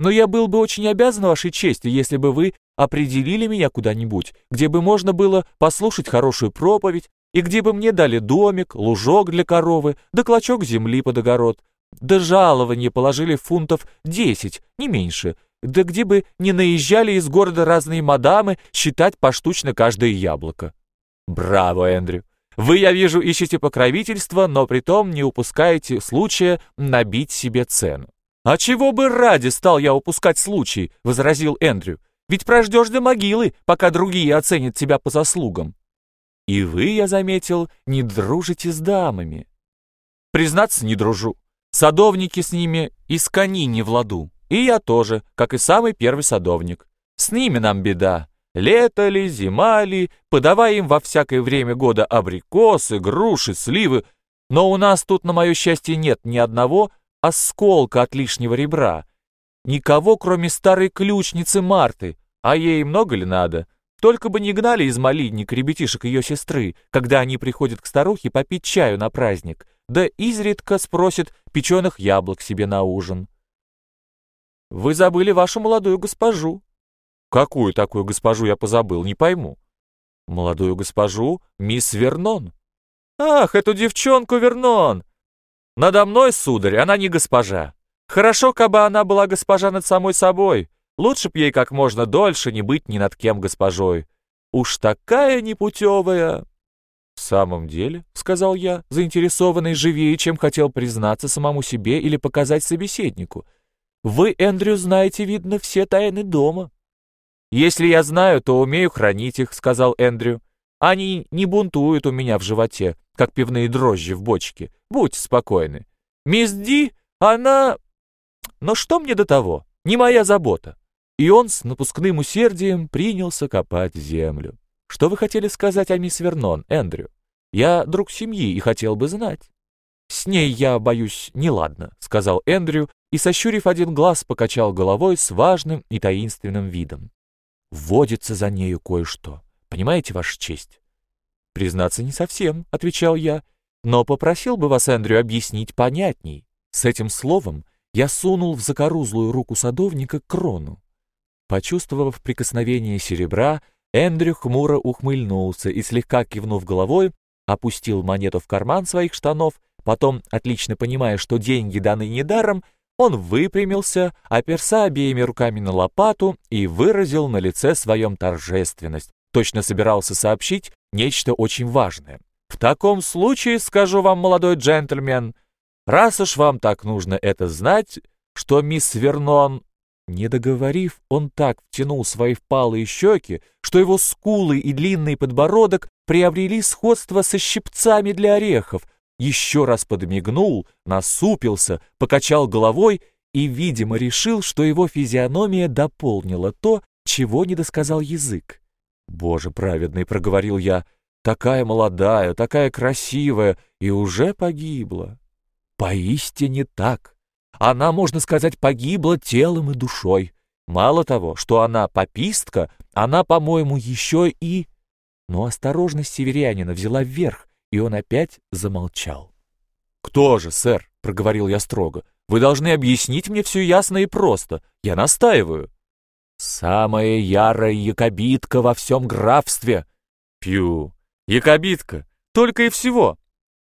но я был бы очень обязан вашей чести, если бы вы определили меня куда-нибудь, где бы можно было послушать хорошую проповедь, и где бы мне дали домик, лужок для коровы, да клочок земли под огород, да жалование положили фунтов десять, не меньше, да где бы не наезжали из города разные мадамы считать поштучно каждое яблоко. Браво, Эндрю! Вы, я вижу, ищете покровительства, но притом не упускаете случая набить себе цену. «А чего бы ради стал я упускать случай?» — возразил Эндрю. «Ведь прождешь до могилы, пока другие оценят тебя по заслугам». «И вы, я заметил, не дружите с дамами». «Признаться, не дружу. Садовники с ними из кони не в ладу. И я тоже, как и самый первый садовник. С ними нам беда. Лето ли, зима ли, подавай им во всякое время года абрикосы, груши, сливы. Но у нас тут, на мое счастье, нет ни одного осколка от лишнего ребра. Никого, кроме старой ключницы Марты. А ей много ли надо? Только бы не гнали из малинника ребятишек ее сестры, когда они приходят к старухе попить чаю на праздник, да изредка спросят печеных яблок себе на ужин. «Вы забыли вашу молодую госпожу», Какую такую госпожу я позабыл, не пойму. Молодую госпожу, мисс Вернон. Ах, эту девчонку Вернон! Надо мной, сударь, она не госпожа. Хорошо, кабы она была госпожа над самой собой. Лучше б ей как можно дольше не быть ни над кем госпожой. Уж такая непутевая. «В самом деле», — сказал я, заинтересованный живее, чем хотел признаться самому себе или показать собеседнику, «вы, Эндрю, знаете, видно, все тайны дома». «Если я знаю, то умею хранить их», — сказал Эндрю. «Они не бунтуют у меня в животе, как пивные дрожжи в бочке. Будьте спокойны. Мисс Ди, она... Но что мне до того? Не моя забота». И он с напускным усердием принялся копать землю. «Что вы хотели сказать о мисс Вернон, Эндрю? Я друг семьи и хотел бы знать». «С ней я, боюсь, неладно», — сказал Эндрю, и, сощурив один глаз, покачал головой с важным и таинственным видом. Вводится за нею кое-что. Понимаете, Ваша честь? Признаться, не совсем, отвечал я, но попросил бы вас, Эндрю, объяснить понятней. С этим словом я сунул в закорузлую руку садовника крону. Почувствовав прикосновение серебра, Эндрю хмуро ухмыльнулся и, слегка кивнув головой, опустил монету в карман своих штанов, потом, отлично понимая, что деньги даны недаром, он выпрямился, оперся обеими руками на лопату и выразил на лице своем торжественность. Точно собирался сообщить нечто очень важное. «В таком случае, скажу вам, молодой джентльмен, раз уж вам так нужно это знать, что мисс Вернон...» Не договорив, он так втянул свои впалые щеки, что его скулы и длинный подбородок приобрели сходство со щипцами для орехов, еще раз подмигнул, насупился, покачал головой и, видимо, решил, что его физиономия дополнила то, чего не досказал язык. «Боже праведный!» — проговорил я. «Такая молодая, такая красивая и уже погибла». «Поистине так. Она, можно сказать, погибла телом и душой. Мало того, что она попистка, она, по-моему, еще и...» Но осторожность северянина взяла вверх, и он опять замолчал. «Кто же, сэр?» — проговорил я строго. «Вы должны объяснить мне все ясно и просто. Я настаиваю». «Самая ярая якобитка во всем графстве!» «Пью! Якобитка! Только и всего!»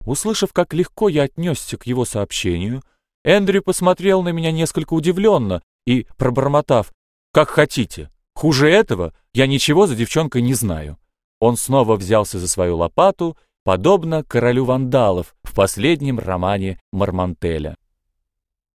Услышав, как легко я отнесся к его сообщению, Эндрю посмотрел на меня несколько удивленно и, пробормотав, «Как хотите, хуже этого я ничего за девчонкой не знаю». Он снова взялся за свою лопату подобно королю вандалов в последнем романе Мармантеля.